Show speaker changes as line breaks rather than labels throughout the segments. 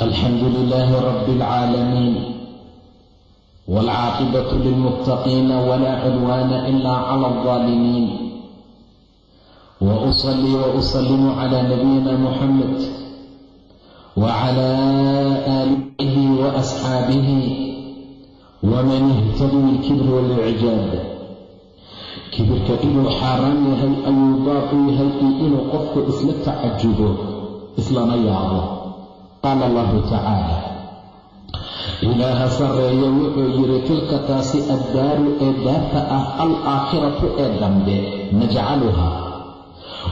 الحمد لله رب العالمين والعاقبة للمتقين ولا عدوان إلا على الظالمين وأصلي وأسلم على نبينا محمد وعلى آله وأصحابه ومن اهتدوا بالكبر والإعجاب kibirka inuu xaaraan yahay ayuu baaq u yahay iyo inuu qofku isla tacajubo islana yaabo qaala allahu tacaala ilaaha sarreeya wuxuu yidhi tilka taasi addaaru ee daarta ah al aakhiratu ee dambe najcaluhaa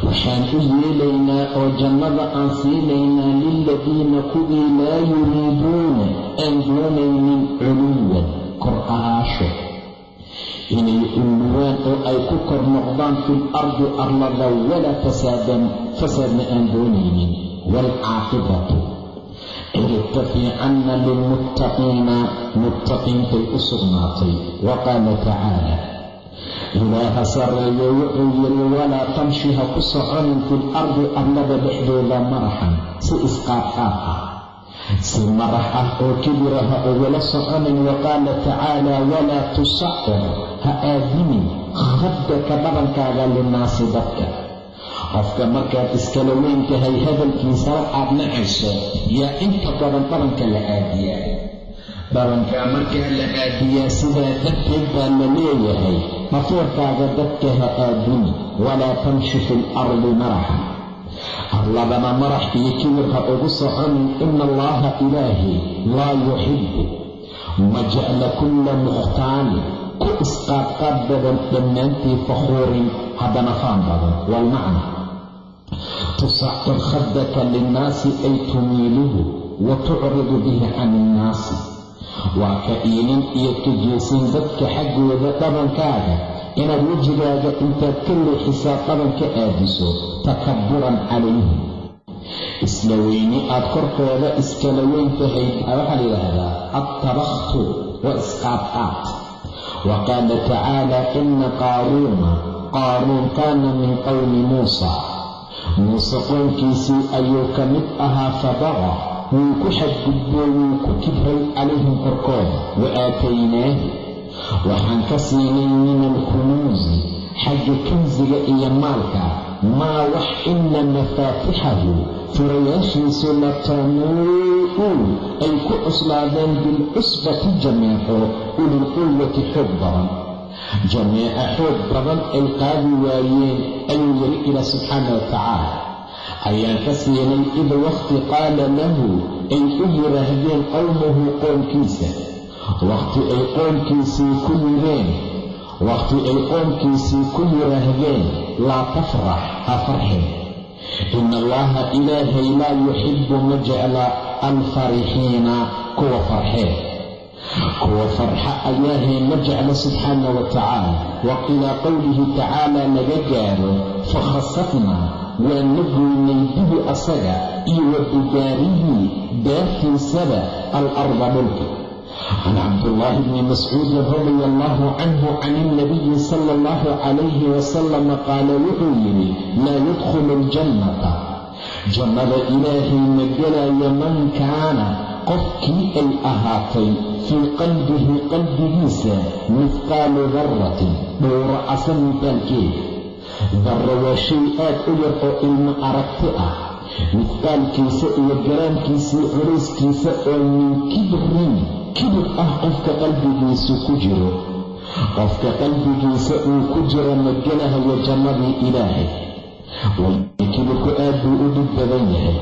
waxaan u yeelaynaa oo jannada aan siinaynaa liladiina kuwii laa yuriiduuna aan doonaynin culuwan kor ahaasho inay ulluwaan oo ay ku kor noqdaan fil ardi arlada walaa fasaadan fasaadna aan doonaynin waalcaaqibatu ciribta fiicanna lilmuttaqiina muttaqiintay u sugnaatay wa qaala tacaala ilaaha sarreeyo wuxuu yidhi walaa tamshi ha ku soconin fil ardi arlada dhexdooda maraxan si isqaadqaad ah si marax ah oo kibira ha ugula soconin wa qaala tacaala walaa tusacir ha aadinin khaddaka dhabankaaga linnaasi dadka qofka markaad iskala weyn tahay hadalkiisa waxaad nacayso yaa inta badan dhabanka la aadiyaa. Dhabankaa markaa la aadiyaa sidaa darteed baa la leeyahay. Mafuurkaaga dadka ha aadini walaa tamshi fi lardi maraxa arladana marax iyo kibir ha ugu soconin ina allaha ilaahi laa yuxibu ma jecla kulla mukhtaalin ku isqaadqaad badan dhammaantii fakhuurin haddana faan badan. Waalmacna tusacir khadaka linnaasi ay tumiiluhu wa tucridu bihi can innaasi waa ka iilin iyo ka jeesin dadka xaggooda dhabankaaga inaad wejigaaga intaad ka leexisaa dhabanka aadiso takabburan calayhim isla weyni aad korkooda iskala weyn tahay waxaa la yidhaahdaa adtabakhtu wa isqaadqaad. Wa qaala tacaala ina qaaruuna qaaruun kaana min qowmi muusa muuse qownkiisii ayuu ka mid ahaa fabaqa wuu ku xadgudboo wuu ku kibray calayhim korkooda wa aataynaahu waxaan ka siinay min alkunuusi xagga kansiga iyo maalka. Maa wax ina mafaatixahu. Furayaashiisu latanuu'uu ay ku cuslaadeen bilcusbati jameeco ulilquwati xoog badan jameeca xoog badan ay qaadi waayeen ayuu yiri ilaa subxaana wa tacaala ayaan ka siinay id wakhti qaala lahu ay u yidhaahdeen qowmuhu qoomkiisa wakhti ay qoomkiisii ku yidheen wakhti ay qoomkiisii ku yidhaahdeen laa tafrax ha farxin ina allaha ilaahay laa yuxibu ma jecla alfarixiina kuwa farxeen kuwa farxa ayaahay ma jecla subxaana wa tacaala wa qowlihi tacaala laga gaaro fakhasafnaa waan la goynay bihi asaga iyo wa bidaarihi daartiisaba alarda dhulka can cabdullaahi bni mascuudin radia allahu canhu can ilnabiyi sala allahu calayhi wasalama qaala wuxuu yidhi laa yadkhulu aljannata jannada ilaahay ma gelaya man kaana qofkii ay ahaatay fii qalbihi qalbigiisa mifqaalu darratin dhowro casa mifaalkeeda darra waa shay aad u yar oo ilmo aragti ah mifqaalkiisa iyo garaamkiisii culayskiisa oo min kibrin kibir ah qofka qalbigiisu ku jiro qofka qalbigiisa uu ku jiro ma gelahayo jannadii ilaahay way kibirku aad buu u dhib badan yahay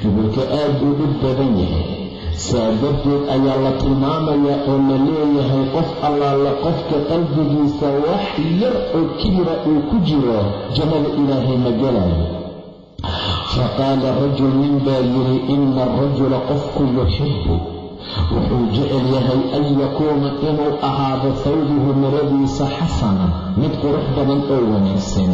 kibirka aad buu dhib badan yahay saa darteed ayaa la tilmaamayaa oo la leeyahay qof allaala qofka qalbigiisa wax yar oo kibira uu ku jiro jannada ilaahay ma gelayo. Faqaala rajul nin baa yidhi ina arajula qofku yuxibu wuxuu jecel yahay an yakuuna inuu ahaado thawbuhu maradiisa xasanan mid qurux badan oo wanaagsan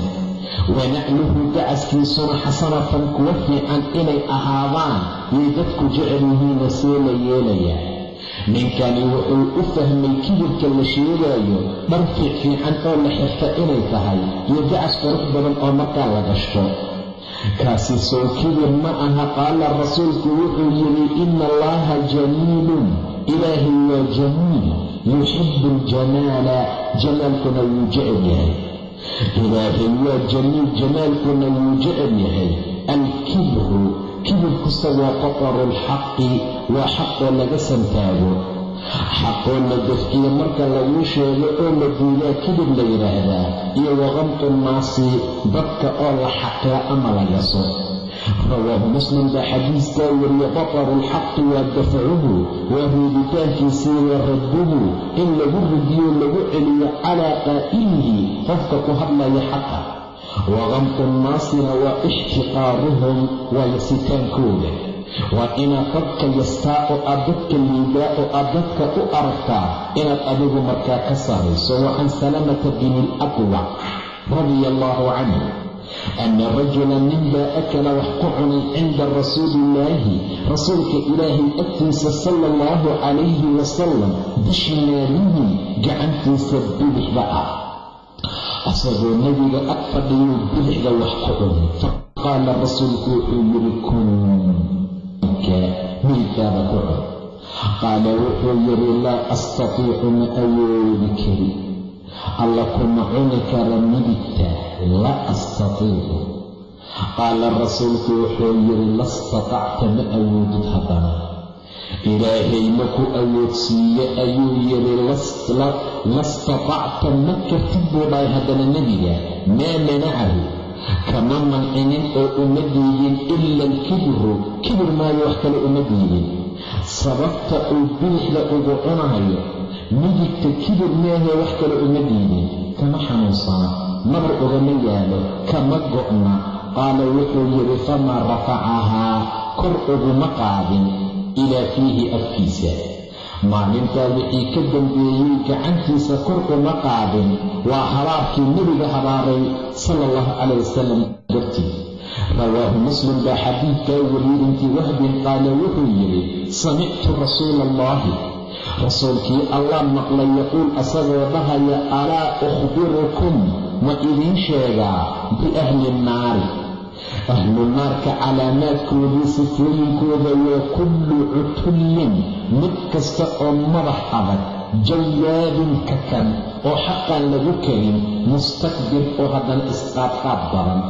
wanacluhu dacaskiisuna xasanatan kuwa fiican inay ahaadaan yay dadku jecel yihiina see la yeelayaa ninkani wuxuu u fahmay kibirka la sheegaayo dhar fiicfiican oo la xirta inay tahay iyo dacas qurux badan oo markaa la gashto. Kaasi soo kibir ma aha qaala rasuulku wuxuu yidhi ina allaha jamiilun ilaahay waa jamiil yuxibu aljamaala jamaalkuna wuu jecel yahay ilaahay waa jamiil jamaalkuna wuu jecel yahay. Alkibru kibirkusa waa qataru lxaqi waa xaqoo laga santaago xaqoo la dafkiyo marka laguu sheego oo la diidaa kibir la yidhaahdaa iyo waqamtu nnaasi dadka oo la xaqira ama la yaso rawaahu muslim baa xadiiskaa wariye qataru lxaqi waa dafcuhu waa reebitaankiisii wa radduhu in lagu ridiyo lagu celiyo calaa qaa'ilihi qofka ku hadlaya xaqa waqamtu nnaasina waa ixtiqaaruhum waa yasitaankooda waa inaad dadka yastaa oo aad dadka liidaa oo aad dadka u aragtaa inaad adigu markaa ka sarayso wa can salamata bini alaqwac radia allaahu canhu ana rajulan ninbaa akala wax ku cunay cinda rasuuliillaahi rasuulka ilaahay agtiisa sala allahu calayhi wasalam bishimaalihi gacantiisa bidixda ah asagoo nebiga ag fadhiyuu bidixda wax ku cunay faqaala rasuulku wuxuu yidhi kun miilkaada ku cun qaala wuxuu yidhi laa astatiicu ma alla kuma cuni kara midigta la astatiicu qaala rasuulku wuxuu yidhi lastatacta ma awoodid haddana ilaahay ma ku awoodsiiye ayuu yidhi lastatacta ma kartid buu dhahay haddana nebiga maa manacahu kama mancinin oo uma diidin ila alkibru kibir maayo wax kale uma diidin sababta uu bidixda ugu cunahayo midigta kibir meehee wax kale uma diidin kama xanuunsana nabar ugama yaalo kama go'na. Qaala wuxuu yidhi famaa rafacahaa kor uguma qaadin ilaa fiihi afkiisa. Maalintaa wixii ka dambeeyey gacantiisa kor uma qaadin. Waa habaarkii nebiga habaaray sala allahu calayh wasalam dartii. Rawaahu muslim baa xadiidkaa wariyey intii wahbin qaala wuxuu yidhi samictu rasuula allahi rasuulkii allah maqlay yaquul asagoo dhahaya alaa ukhbirukum ma idiin sheegaa biahli nnaari ahlu naarka calaamaadkoodii sifooyinkooda waa kullu cutullin mid kasta oo madax adag jawaabin kakan oo xaqaan lagu kelin mustakbir oo haddana isqaadqaad badan.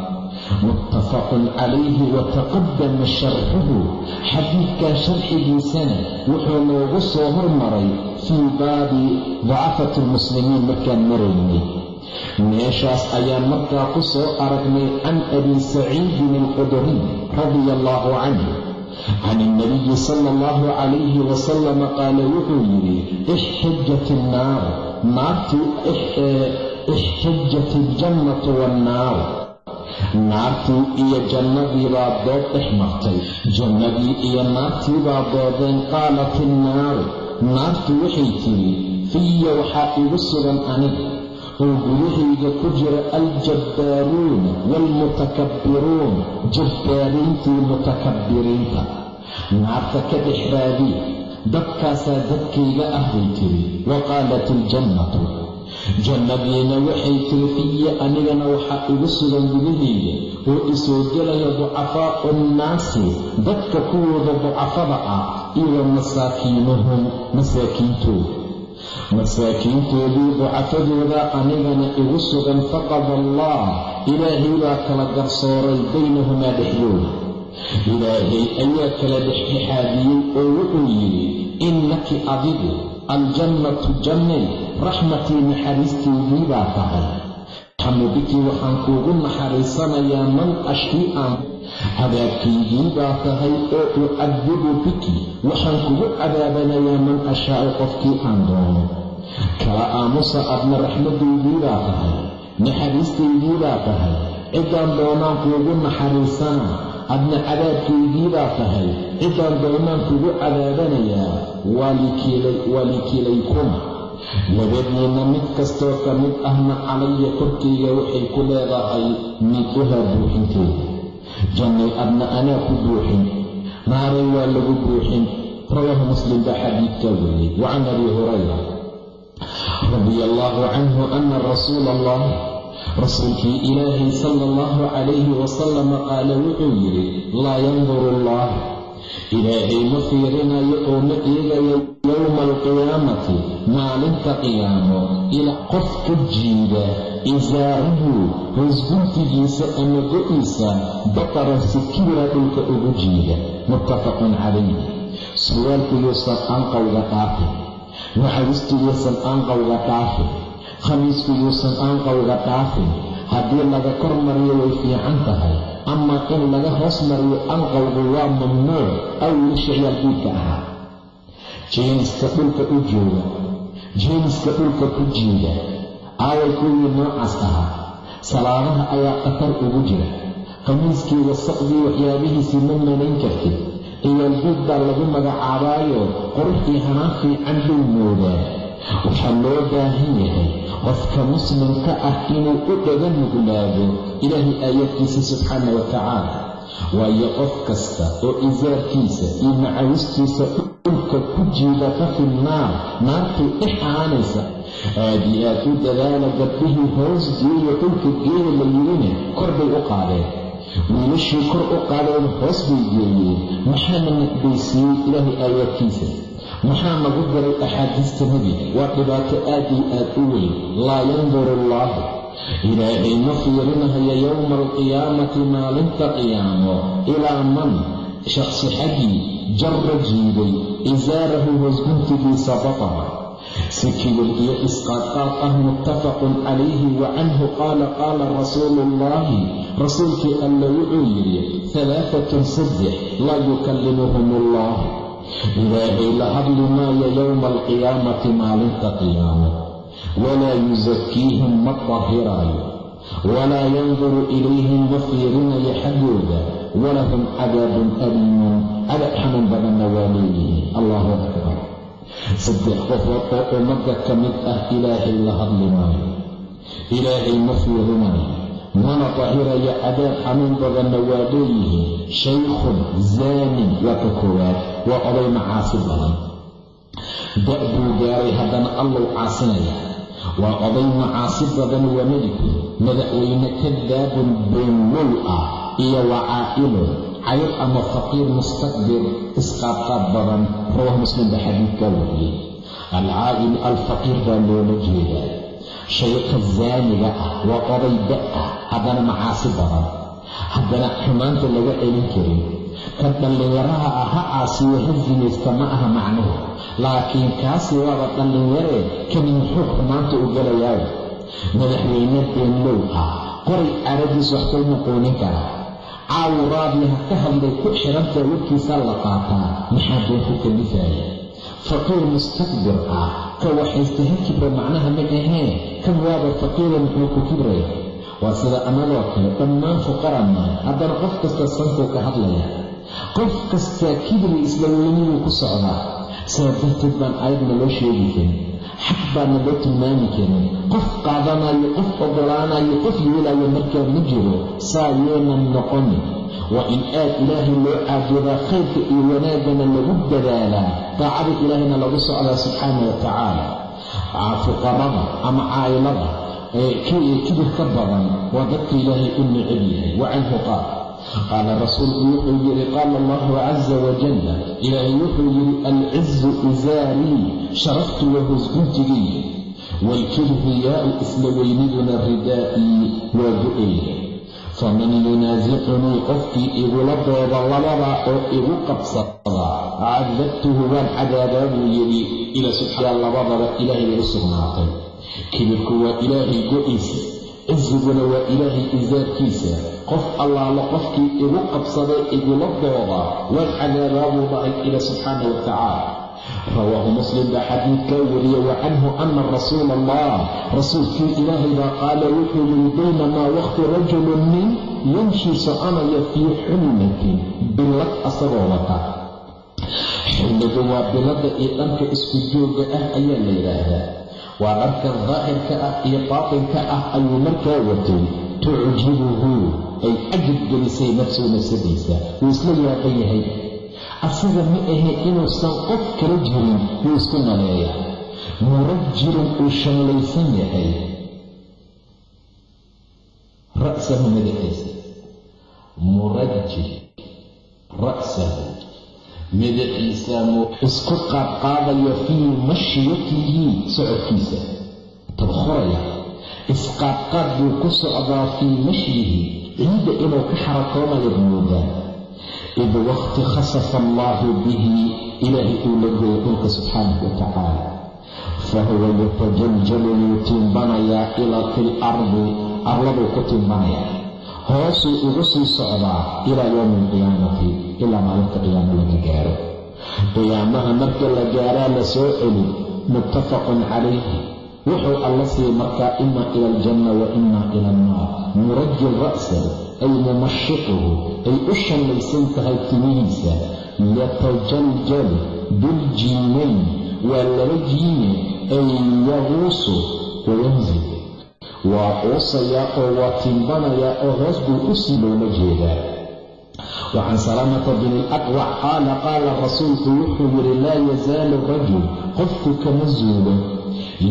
Muttafaqun calayhi wataqadama sharxuhu xadiidkan sharxigiisana wuxuu noogu soo hormaray fii baabi dacafati almuslimiin markaan maraynay meeshaas ayaan markaa ku soo aragnay can abi saciidin alqudriy radia allaahu canhu. Can ilnabiyi sala allahu calayhi wasalama qaala wuxuu yidhi ixtajat innaaru naartii ixtajat iljannatu waannaaru naartii iyo jannadiibaa dood dhex martay. Jannadii iyo naartiibaa doodeen qaalat innaaru naartu waxay tidhi fiya waxaa igu sugan aniga oo gudahayga ku jira aljabbaaruun waalmutakabbiruun jabbaariintii mutakabbiriinta naarta ka dhex raadiy dadkaasaa dadkayga ah bay tiri wa qaalat iljannatu jannadiina waxay tiri fiya anigana waxaa igu sugan gudahayga oo isoo gelaya ducafaa'u nnaasi dadka kuwooda ducafada ah iyo masaakiinuhum masaakiintooda masaakiintoodii ducafadooda anigana igu sugan faqada allah ilaahay baa kala garsooray baynahumaa dhexdooda. Ilaahay ayaa kala dhexdhexaadiyey oo wuxuu yidhi innaki adigu aljannatu jannay raxmatii naxariisteydii baa tahay. Raxmu biki waxaan kuugu naxariisanayaa man ashkii aan cadaabkaygii baa tahay oo ucadibu biki waxaan kugu cadaabanayaa man ashaa'u qofkii aan doono. Kala aamusa adna raxmaddaydii baa tahay naxariistaydii baa tahay ciddaan doonaan kuugu naxariisana adna cadaabkaygiibaa tahay ciddaan doonaan kugu cadaabanayaa waa likilaykuma labadiinna mid kastoo ka mid ahna calaya korkayga waxay ku leedahay miduhaa buuxinteeda jannay adna anaa ku buuxin naaray waa lagu buuxin rawaahu muslim baa xadiidkaa weriyey wa can abi hurayra radia allaahu canhu ana rasuula allah rasuulkii ilaahay sala allahu calayhi wasalama qaala wuxuu yidhi laa yanduru allah ilaahay ma fiirinayo oo ma eegayo yowma alqiyaamati maalinta qiyaamo. Ilaa qof ka jiida isaarahu hoosguntigiisa ama go-iisa baqaran si kibira dhulka ugu jiida. Muttafaqun calayh surwaalku yuusan aanqowga dhaafin naxariistu yuusan aanqowga dhaafin khamiisku yuusan aanqowga dhaafin haddii laga kor mariyo way fiican tahay ama in laga hoos mariyo anqowgu waa mamnuuc aw wiilsha ciyaalkiidka ahaa jeeniska dhulka u jooga jeeniska dhulka ku jiida aaway kuwii noocaas ahaa salaadaha ayaa khatar ugu jira. Khamiiskii wasaqdii waxyaabihiisii ma manayn kartid. Ciyaaldiid baa lagu magacaabaayo quruxii hanaan fiican buu moodaa waxaa loo baahan yahay qofka muslimka ah inuu u dhaga nuglaado ilaahay aayaadkiisa subxaana wa tacaala waayo qof kasta oo isaarkiisa iyo macawistiisa dhulka ku jiidata fi naar naartay dhex ahaanaysa aad iyo aad u dadaala gabdhihii hoos geeya dhulka geeya la yidhina kor bay u qaadeen. Wiilashii kor u qaadeen hoos bay geeyeen. Maxaana naqbaysiiyey ilaahay aayaadkiisa maxaa nagu diray axaadiista nebiga waa dhibaato aad iyo aad u weyn. Laa yanduru allaahu ilaahay ma fiirinahayo yowma alqiyaamati maalinta qiyaamo. Ilaa man shakhsi xaggii jarra jiiday isaarahu hoosguntigiisa batara si iyo isqaadqaad ah muttafaqun calayhi wa canhu qaala qaala rasuulu ullaahi rasuulkii alla wuxuu yidhi halaafatun saddex laa yukallimuhum allah ilaahay la hadli maayo yowma alqiyaamati maalinta qiyaamo walaa yusakiihim ma dahiraayo walaa yanduru ilayhim ma fiirinayo xaggooda walahum cadaabun aliimun cadaab xanuun badanna waa leeyihiin allahu akbar. Saddex qofood oo ummadda ka mid ah ilaahay la hadli maayo ilaahay ma fiirinayo mana dahirayo cadaab xanuun badanna waa leeyihiin shaykhun zaanin waa ka koowaad waa oday macaasi badan. Da' buu gaaray haddana allow caasinaya. Waa oday macaasi badan waa meliku madaxweyne kadaabun beenlow ah iyo waa caa'ilun cayr ama faqiir mustakbir isqaadqaad badan rawah muslim baa xadiidkaa wariyey alcaa'il alfaqiir baa loola jeedaa shaykha zaaniga ah waa oday da' ah haddana macaasi badan haddana xumaanta laga celin karin. Kan dhallinyaraha ah ha caasiyo ha sinaysta ma aha macnuhu. Laakiin kaasi waaba dhallinyaree kani muxuu xumaanta u galayaayo madaxweyne beenlow ah qoray caradiis wax kuu muquunin kara. Caawu raadiha ka hadlay ku xidhantaa warkiisaa la qaataa maxaa been ku kalifaaya faqiir mustakbir ah ka waxaysta ha kibra macnaha ma aheen kan waaba faqiira muxuu ku kibraya waa sida annagoo kale dhammaan fuqarannahay haddana qof kasta sankuu ka hadlaya. Qof kastaa kibri isla weyniyuu ku socdaa. Sidaa darteed baan aayadna loo sheegi karin xaq baana loo tilmaami karin qof qaadanayo qof oggolaanayo qof yeelayo markaa ma jiro. Saa yeenan noqonin waa in aad ilaahay loo caabudaa khayrka iyo wanaaggana lagu dadaalaa daacada ilaahayna lagu socdaa subxaana wa tacaala. Fuqarada ama caa'ilada kibir ka badan waa dadka ilaahay u necab yahay. Wa canhu qaal qaala rasuulku wuxuu yidhi qaala allahu caza wajalla ilaahay wuxuu yidhi alcizu isaarii sharaftu waa hoosguntigayga waalkibriyaa'u isla weyniduna ridaa'ii waa go-eyga faman yunaasicunii qofkii igula dooda labadaa oo igu qabsada cadabtuhu waan cadaabaa buu yidhi ila subxaa labadaba ilaahay u sugnaatay kibirku waa ilaahay go-iisa cisiguna waa ilaahay isaarkiisa qof allaala qofkii igu qabsaday igula dooda waan cadaabaa buu dhahay ila subxaana wa rawaahu muslim baa xadiidkaa wariye wa canhu ana rasuula allah rasuulkii ilaahay baa qaala wuxuu yidhi baynamaa waqti rajulun nin yamshii soconaya fii xulmatin billad asagoo wata. Xilligu waa bilada iyo dhanka isku jooga ah ayaa la yidhaahdaa. Waa dhanka daahirka ah iyo baatinka ah ayuu markaa watay tucjibuhu ay cajab gelisay nafsuhu nafsadiisa. Wuu isla yaaqan yahay. Asaga ma ahe inuusan qof kala jirin wuu isku maleeya murajirun uu shallaysan yahay. Ra'sahu madaxiisa murajir ra'sahu madaxiisa muu isku qaadqaadaya fii mashyatihi socodkiisa. Tabkhuraya isqaadqaad buu ku socdaa fii mashyihi ciidda inuu ka xarakoonayo moodaa. Id waqti khasafa allaahu bihi ilaahay uu la gooyay dhulka subxaanahu wa tacaala. Fa huwa yatajaljalu wuu tiimbanayaa ilaa fi lardi arladuu ku tiimbanayaa hoosuu ugu sii socdaa ilaa yowmi alqiyaamati ilaa maalinta qiyaamo laga gaaro. Qiyaamaha marka la gaaraa la soo celin muttafaqun calayhi wuxuu alla siiyey markaa ima ila aljanna wa ima ila annaar. Murajil ra'sahu ay mumashiquhu ay u shallaysan tahay timihiisa. Yatajaljalu biljiimayn waa laba jiime ay yaquusu wayanzil waa quusayaa oo waa timbanayaa oo hoos buu u sii loola jeedaa. Wa can salaamata bni alaqwac qaala qaala rasuulku wuxuu yidhi laa yazaalu rajul qofku kama zuulo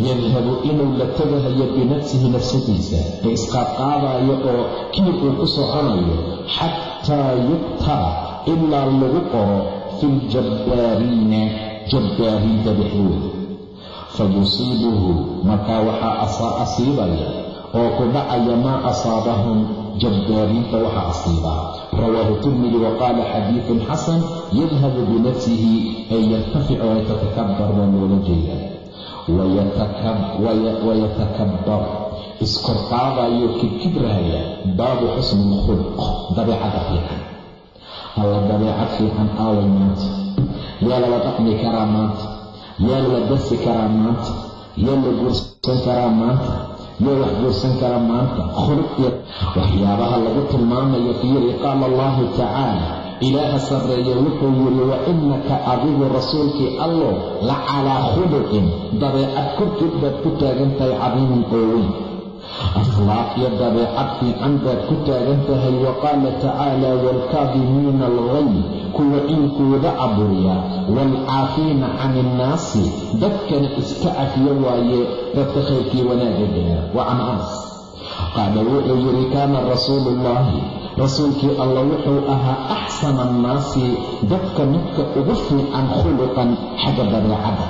yadhabu inuu la tagahayo binafsihi nafsadiisa ee isqaadqaadaayo oo kiir uu ku soconayo xataa yubtara ilaa lagu qoro fi ljabbaariina jabbaariinta dhexdooda fa yusiibuhu markaa waxaa asiibaya oo ku dhacaya maa asaabahum jabbaariinta waxaa asiibaa rawaahu tirmidi wa qaala xadiidun xasan yadhabu binafsihi ay yartafic oo yatatakabbar waa loola jeedaa wayatakabbar iskorqaadayo kibkibrahaya baabu xusni lkhulq dabeecada fiican alla dabeecad fiican aaway maanta yaa lala dhaqmi karaa maanta yaa lala darsi karaa maanta yaa la guursan karaa maanta yaa wax guursan karaa maanta khuluq waxyaabaha lagu tilmaamayo fiiri qaala allahu tacaala ilaaha sarreeye wuxuu yidhi wa innaka adigu rasuulkii allow la calaa khuluqin dabeecad korkeed baad ku taagan tahay cadiimin oo weyn. Akhlaaq iyo dabeecad fiican baad ku taagan tahay wa qaala tacaala waalkaadimiina alghayd kuwa ciilkooda caburiya waalcaafiina cani innaasi dadkana iska cafiyo waaye dadka khayrkii wanaagga gaara wa can qaala wuxuu yidhi kaana rasuulu ullaahi rasuulkii alla wuxuu ahaa axsana annaasi dadka midka ugu fiican khuluqan xagga dabeecadda.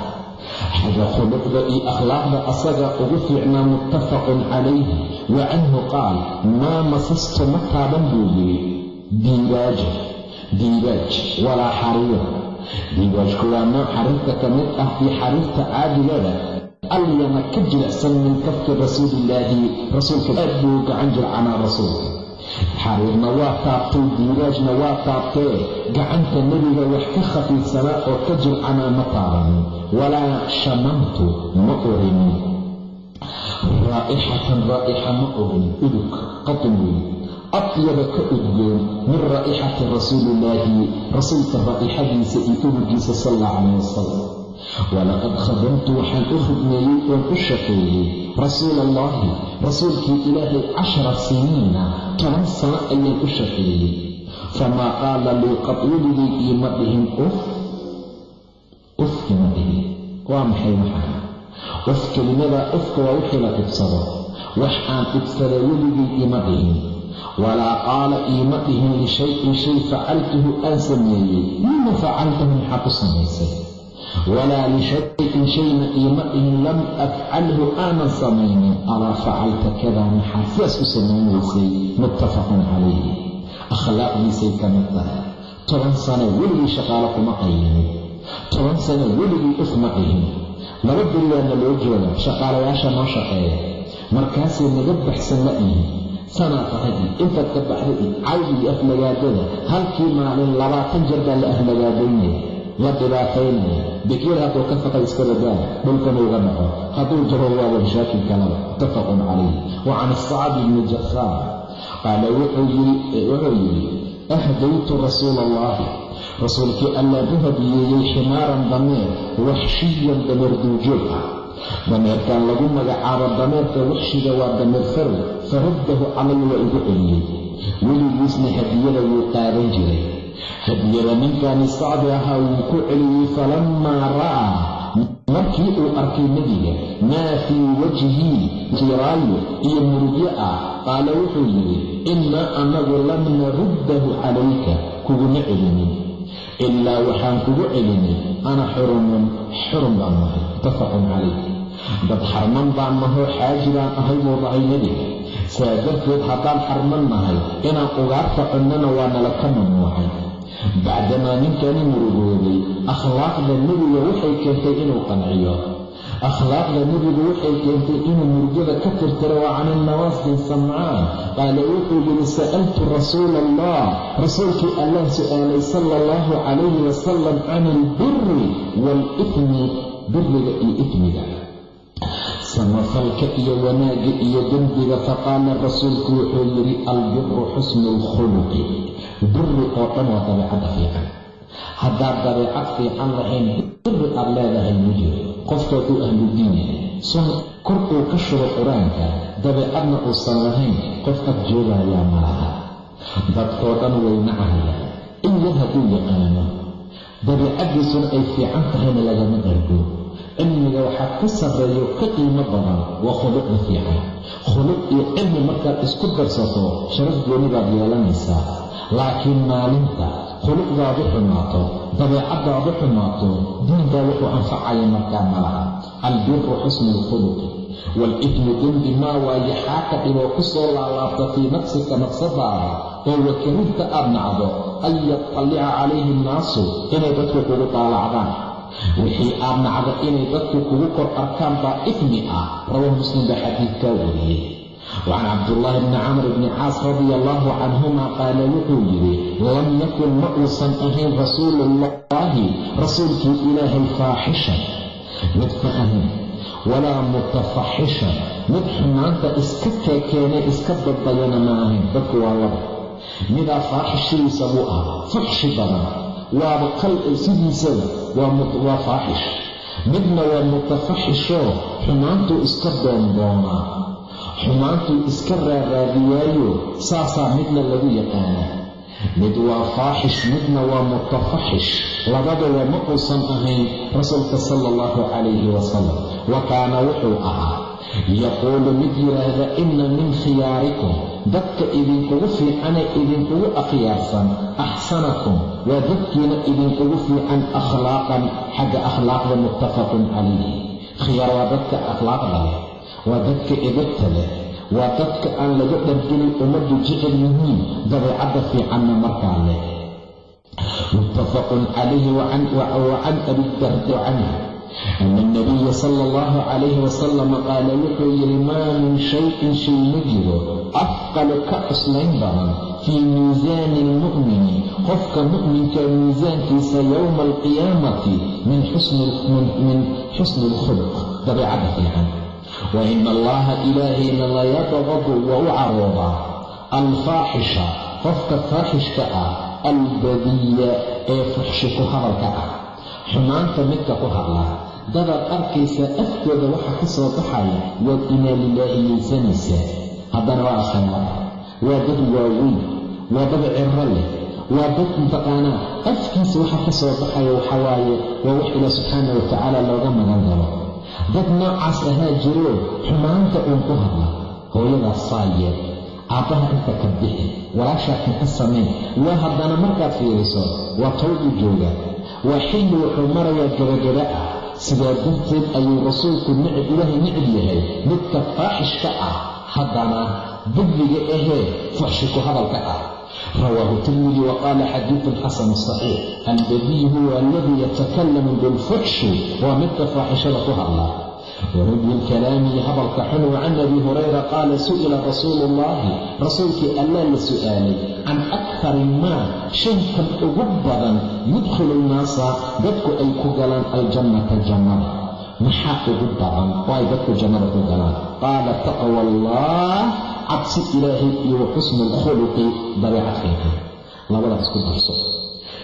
Xagga khuluqda iyo akhlaaqda asaga ugu fiicnaa muttafaqun calayhi. Wa canhu qaal maa masastu ma taaban buu yidhi. Diibaaja diibaaj walaa xariir. Diibaajku waa nooc xariirta ka mid ah iyo xariirta caadigada alyana ka jilicsan min kafki rasuulillaahi rasuulka aad buu gacan jircanaa rasuulka xariirna waa taabtay diiraajna waa taabtee gacanta nebiga wax ka khafiifsanaa oo ka jircanaa ma taabanin walaa shamantu ma orinin raa'ixatan raa'ixa ma orin. Udug qadun weyn. Atyaba ka udgoon min raa'ixati rasuulillaahi rasuulka raa'ixadiisa iyo udugiisa sal alla calayh wasalam walaqad khadamtu waxaan u khidmeeyey oon u shaqeeyey rasuula allaahi rasuulkii ilaahay cashara siniina toban sano ayaan u shaqeeyey famaa qaala lii qad weligay iima dhihin uf uf ima dhihin waa maxay maxaa uf kelimadaa ufka waa wixii la dhibsado wax aan dhibsada weligay ima dhihin walaa qaala iima dhihin lishayin shay facaltuhu aan sameeyey mima facaltahu maxaa ku samaysay walaa lishayin shayna iima dhihin lam afcalhu aanan samaynin alaa facalta kadaa maxaa sidaas u samaynaysay muttafaqun calayhi akhlaaqdiisay ka mid tahay toban sano weligii shaqaalo kuma qaylimin toban sano weligii uf ma dhihin laba beriyaana loo jooga shaqaalayaasha noo shaqeeya markaasay naga baxsan la ihin sanaa tahay intaad ka baxday cawdi iyo aflagaadada halkii maalin labaatan jeer baa la aflagaadaynaya la dhibaataynaya bikiir hadduu ka faqay iska badaan dhulkana uga dhaco hadduu jabo waaba mashaakil kalaba muttafaqun calayh. Wa can sacd ibni jafaar qaala wuxuu yidhi ahdaytu rasuula allahi rasuulkii allaan u hadiyeeyey ximaaran dameer waxshiyan dameer duujoog ah. Dameerkan lagu magacaabo dameerka waxshiga waa dameer farow faraddahu calaya waa igu celiyey. Weligiisna hadiyada wuu qaadan jiray hadiyada ninkaani sacdi ahaa wuu ku celiyey falammaa ra'aa markii uu arkay nebiga maa fii wajhii jiraayo iyo murugyo ah qaala wuxuu yidhi innaa annagu lam naruddahu calayka kuguma celinin ilaa waxaan kugu celinay ana xurumun xurum baan nahay muttafaqun calayh. Dad xarman baan nahoo xaaji baan ahay buu dhahay nebiga. Saa darteed haddaan xarman nahay inaan ugaarta cunnana waa nala ka mamnuucay bacdamaa ninkani murugooday akhlaaqda nebiga waxay keentay inuu qanciyo. Akhlaaqda nebigu waxay keentay inuu murugada ka tirtiro wa can innawaas bin samcaan. Qaala wuxuu yidhi sa'altu rasuula allah rasuulkii allah su'aalay sala allahu calayhi wasalam can ilbiri waalifmi biriga iyo ifmiga samafalka iyo wanaagga iyo dembiga faqaala rasuulku wuxuu yidhi albiru xusnu lkhuluqi biri oo dhan waa dabeecadda fiican haddaad dabeecad fiican lahayn biri aad leedahay ma jiro qofka hadduu ahludiin yahay sun kor uu ka shubo qur'aanka dabeecadna uusan lahayn qof ag joogayaa malaha dadkoo dhan way in yar hadduu yaqaano dabeicaddiisuna ay fiican tahayna lagama qargo cilmiga waxaa ka sarreeyo ka qiimo badan waa khuluqda fiican khuluq iyo cilmi markaad isku darsato sharaf gooni baad yeelanaysaa. Laakiin maalinta khuluqdaadu xumaato dabeecaddaadu xumaato diinkaa wuxuu anfacaya markaa malaha albiru xusnu lkhuluqi waalifmu dembi maa waaye xaaka dhiboo ku soo laalaabta fii nafsika nafsadaada oo wakarihta aad nacdo an yatallica calayhi nnaasu inay dadku kugu daalacdaan wixii aad nacdo inay dadku kugu kor arkaan baa ifmi ah rawaahu muslim baa xadiidkaa wariyey. Wacan cabdullaahi bni camr bni caas radia allaahu canhuma qaala wuxuu yidhi lam yakun ma uusan ahayn rasuuluullaahi rasuulkii ilaahay faaxishan. Mid ma ahayn walaa mutafaxishan. Mid xumaanta iska keekeenay iska dadbayana ma ahayn dadku waa laba. Midaa faaxishidiisa buu ah fuxshi badan waaba qal sidiisada waa faaxish. Midna waa mutafaxishoo xumaantuu iska doondoonaa. Xumaantuu iska raaraadiyaayo. Saasaa midna lagu yaqaanaa. Mid waa faaxish midna waa mutafaxish labadaba ma uusan ahayn rasuulka sala allahu calayhi wasalam wa kaana wuxuu ahaa yaquulu mid yidhaahda inna min khiyaarikum dadka idinkugu fiicane idinkugu akhyaarsan axsanakum waa dadkiina idinkugu fiican akhlaaqan xagga akhlaaqda muttafaqun calayhi khiyaar waa dadka akhlaaqda leh waa dadka edabta leh waa dadka aan laga dhargelin ummaddu jecel yihiin dabeecadda fiicanna markaa leh muttafaqun calayhi wa can abidardi canhu ana alnabiya sala allahu calayhi wasalam qaala wuxuu yidhi maa min shayin shay ma jiro afqalu ka cuslayn badan fii miisaani almu'mini qofka mu'minka miisaankiisa yowma alqiyaamati min xusni alkhuluq dabeecadda fiican wa ina allaha ilaahayna layabqadu waa u caroodaa alfaaxisha qofka faaxishka ah albadiya ee fuxshi ku hadalka ah xumaanta midka ku hadlaa dadaad arkaysaa afkooda waxa ka soo baxaya waad inaa lilaahi yeysanaysaa haddana waa asanaada waa dad waaweyn waa dad ciro leh waa dad mataqaanaa afkiisa waxa ka soo baxaya waxawaaye waa wax ilaah subxaana wa tacaala looga magan galo. Dad noocaas ahaa jiroo xumaanta uun ku hadla. Hooyadaas saayee aabbaha inta ka bixi walaashaa inka samayn waa haddana markaad fiiriso waa towduu joogaa waa xilli wuxuu marayaa gabagaba ah sidaa darteed ayuu rasuulku nicib ilaahay nicib yahay. Midka faaxishka ah haddana badliga ahee fuxshi ku hadalka ah. Rawaahu tirmidi wa xadiidun xasanu saxiix. Albadiy huwa aladii yatakalamu bilfuxshi waa midka faaxishada ku hadla waradi lkalaami hadalka xun wa can abi hurayra qaala su'ila rasuulu ullaahi rasuulkii allaa la su'aalay can akari maa shaykan ugu badan yudkhilu nnaasa dadku ay ku galaan aljannata jannada maxaa ugu badan oo ay dadku jannada ku galaan qaala taqwa allah cabsi ilaahay iyo wa xusnu alkhuluqi dabeecad fiican labadaas isku darso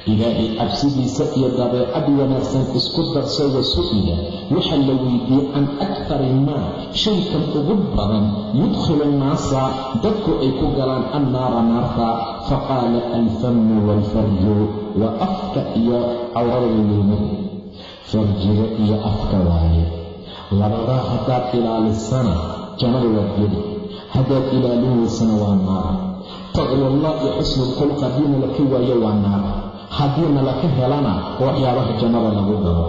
ilaahay cabsidiisa iyo dabeecad wanaagsan isku darso wa su'ila waxaa la weydiiyey can akari maa shaykan ugu badan yudkhilu nnaasa dadku ay ku galaan annaara naarta faqaala alfamu waalfarju waa afka iyo cawrada weynadu farjiga iyo afka waaye labadaa haddaad ilaalisana jannada waad geli haddaad ilaalin weysana waa naar taqwallah iyo xusnulkhulq haddiina laka waayo waa naar haddiina laka helana waxyaabaha jannada lagu galo.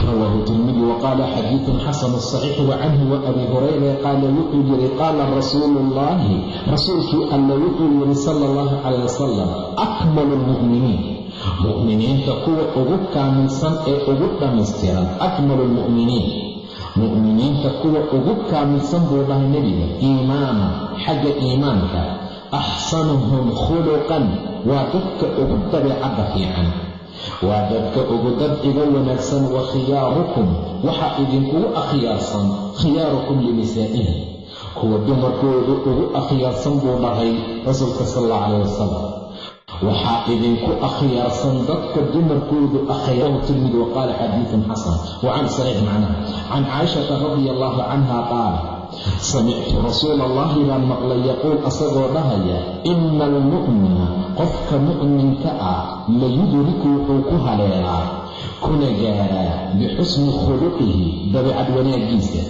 Rawaahu tirmidi waqaala xadiidun xasanu saxiix wa canhu wa abi hurayra qaala wuxuu yidhi qaala rasuulu ullaahi rasuulkii alla wuxuu yidhi sala allahu calayh wasalam akmalu lmu'miniin. Mu'miniinta kuwa ugu kaamilsan ee ugu dhammaystiran akmalu lmu'miniin. Mu'miniinta kuwa ugu kaamilsan buu dhahay nebiga iimaanan xagga iimaanka axsanuhum khuluqan waa dadka ugu dabeecadda fiican. Waa dadka ugu dabciga wanaagsan wa khiyaarukum. Waxaa idinkugu akhyaarsan khiyaarukum linisaa'ihim kuwa dumarkoodu ugu akhyaarsan buu dhahay rasuulka sal alla calayh wasalam waxaa idinku akhyaarsan dadka dumarkoodu akhyaarahu tirmidi wa xadiidun xasan wa can saxiix macnaha can caaishata radia allahu canha qaala samictu rasuula allahi baan maqlay yaquul asagoo dhahaya ina almu'mina qofka mu'minka ah layudriku wuxuu ku haleelaa. Kuna gaaraa bixusni khuluqihi dabeecad wanaaggiisa.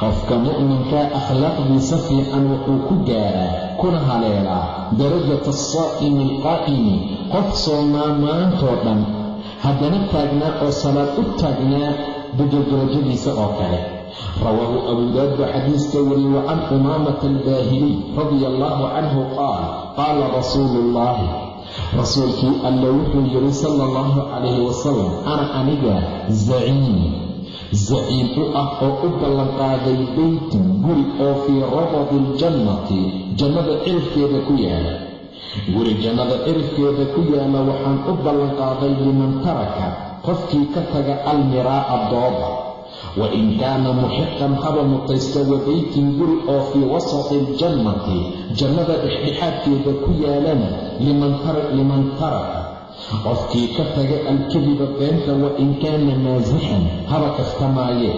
Qofka mu'minkaa akhlaaqdiisa fiican wuxuu ku gaaraa kuna haleelaa darajata asaa'imi alqaa'imi. Qof soomaa maantoo dhan haddana taagnaa oo salaad u taagnaa darajadiisa oo kale rawaahu abu daawud baa xadiiska wariyey wa can umaamata albaahiliy radia allaahu canhu qaal qaala rasuulu ullaahi rasuulkii alla wuxuu yidhi sala allahu calayhi wasalam ana aniga zaciim zaciim u ah oo u ballanqaaday beytin guri oo fii rabadi iljannati jannada cirifkeeda ku yaalla guri jannada cirifkeeda ku yaalla waxaan u ballanqaaday liman taraka qofkii ka taga almiraa'a dooba wa in kaana muxiqan haba mutaysta wa beytin guri oo fii wasati iljannati jannada dhexdhexaadkeeda ku yaalana liman taraka qofkii ka taga alkadiba beenta wa in kaana maasixan haba kaftamaaye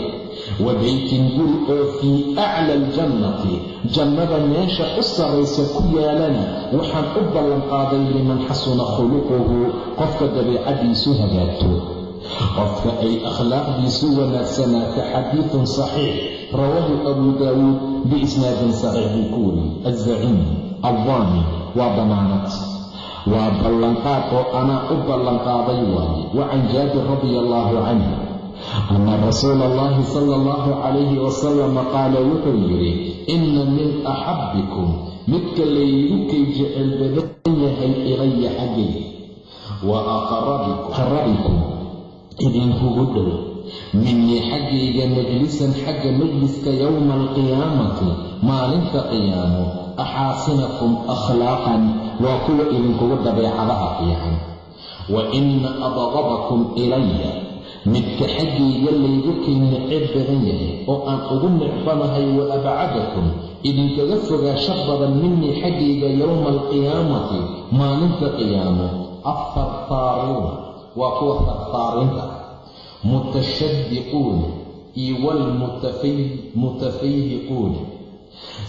wa beytin guri oo fii acla aljannati jannada meesha u sarraysa ku yaalana waxaan u ballanqaaday liman xasuna khuluquhu qofka dabeicadiisu hagaagto qofka ay akhlaaqdiisu wanaagsanaato xadiidun saxiix. Rawaahu abu daawuud biisnaadin saxiix buu ku wariyey alzaciim aldaami waa damaanad. Waa ballanqaad oo anaa u ballanqaaday waaye. Wa can jaabir radia allaahu canhu ana rasuula allahi sala allahu calayhi wasalama qaala wuxuu yidhi inna min axabbikum midka laygu jecel badan yahay ilaya xaggay wa aqrabikum idinkugu dhow minii xaggayga majlisan xagga majliska yowma alqiyaamati maalinta qiyaamo axaasinakum akhlaaqan waa kuwa idinkugu dabeecadaha fiican wa ina abqadakum ilaya midka xaggayga laygu kay neceb badan yahay oo aan ugu necbanahay wa abcadakum idinkaga fogaansho badan minii xaggayga yowma alqiyaamati maalinta qiyaamo afartaaruuna waa kuwa fartaariinta mutashaddiquuna iyo waalmutafayhiquuna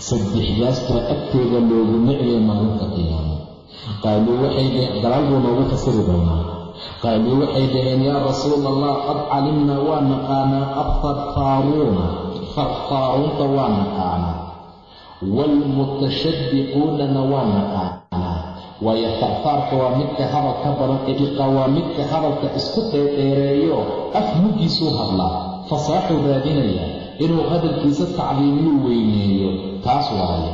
saddexdaastaa agtooda loogu necya maalinta qiyaamo. Qaaluu waxay dhaheen galaal buu noogu fasiri doonaa. Qaaluu waxay dhaheen yaa rasuula allah qad calimnaa waa naqaanaa afartaaruuna fartaaruunta waa naqaanaa. Waalmutashaddiquunana waa naqaanaa waayo fartaarka waa midka hadalka badan idiqa waa midka hadalka isku dheerdheereeyo af muggiisuu hadlaa fasaaxuu raadinaya inuu hadalkiisa tacdiimiyuu weyneeyo. Taas waaye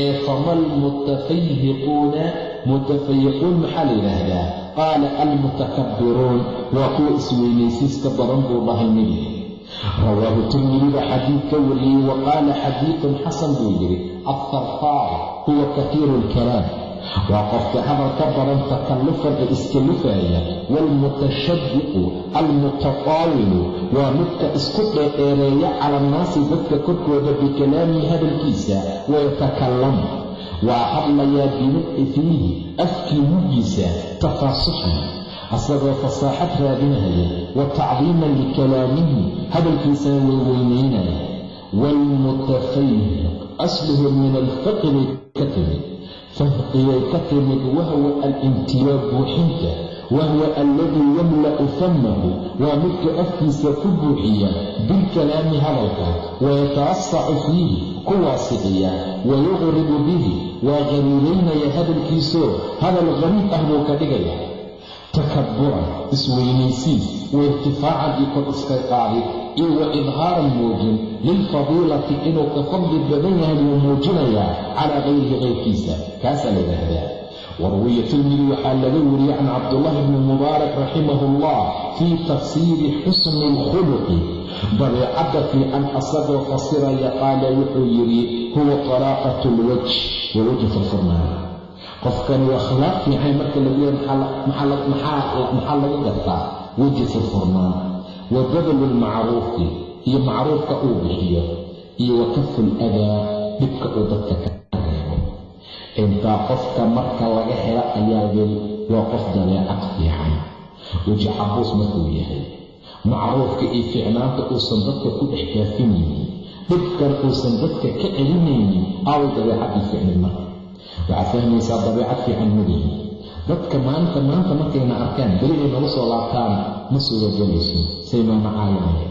ee famal mutafayhiquuna mutafayiquun maxaa la yidhaahdaa? Qaala almutakabbiruun waa kuwa isweynaysiiska badan buu dhahay nebiga rawaahu tirmidiba xadiid ka wariyey wa qaala xadiidun xasan buu yidhi alfarfaar huwa katiiru lkalaam waa qofka hadalka badan takallufan ee iskalufaaya waalmutashadiqu almutataawilu waa midka isku dheedheereeya cala annaasi dadka korkooda bikalaamihi hadalkiisa wayatakallamu waa hadlayaa bimidci fiihi afkii muggiisa tafaasuxan asagoo fasaaxad raadinaya wa tacdiiman likalaamihi hadalkiisana weyweynaynaaya waalmutafayhiq asluhu min alfaqi bay ka timid fahqiyay ka timid wahwa alintiyaa buuxinta wahwa aladii yamla'u famahu waa midka afkiisa ku buuxiya bilkalaami hadalka wayatawasacu fiihi ku waasixiya wayuqribu bihi waa qariibaynaya hadalkiisoo hadal qariib ah buu ka dhigaya takaburan isweynaysiis wairtifaacan iyo kor iska qaadid iyo wa idhaaran muujin lilfadiilati inuu ka fadli badan yahay buu muujinayaa calaa kayrihi kayrkiisa kaasaa la yidhaahdaa. Warwiya tirmidi waxaa laga wariyey can cabdullaahi bni mubaarak raximahu allah fii tafsiiri xusni alkhuluqi dabeecadda fiican asagoo fasiraya qaala wuxuu yidhi huwa talaaqatu lwajh. Waa weji furfurnaan qofkani waa akhlaaq fiican marka lagu leeya maxaa laga gartaa? Weji furfurnaan wa badlu lmacruufi iyo macruufka uu bixiyo iyo wa kafu ladaa dhibka uu dadka ka reebo intaa qofka marka laga helo ayaa yiri waa qof dabeecad fiican. Weji cabuus markuu yahay. Macruufka iyo fiicnaanta uusan dadka ku dhex kaafinaynin dhibkan uusan dadka ka celinaynin aaway dabeecadii ficnay marka. Waxaad fahmaysaa dabeecad fiican madihi dadka maanta maanta markayna arkaan beri ay nagu soo laabtaan ma suga gelayso say noona caayanaya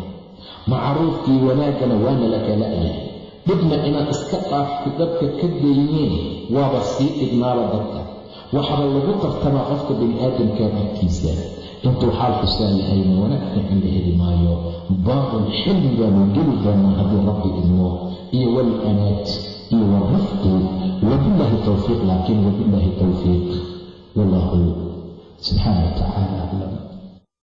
macruufkii wanaaggana waana la kala'yahay dhibna inaad iska dhaafti dadka ka dayneen waaba sii dhignaaba dadka. Waxaba lagu tartamaa qofka bini aadamkaa agtiisa. Intuu xaalku saa yahayna wanaag fiican la heli maayo. Baabul xilmi baanu geli doonaa haddii rabbi idmo iyo walanaad iyo warafqi wabilaahi towfiiq laakiin wabilaahi towfiiq wallahu subxaana wa tacaala aclam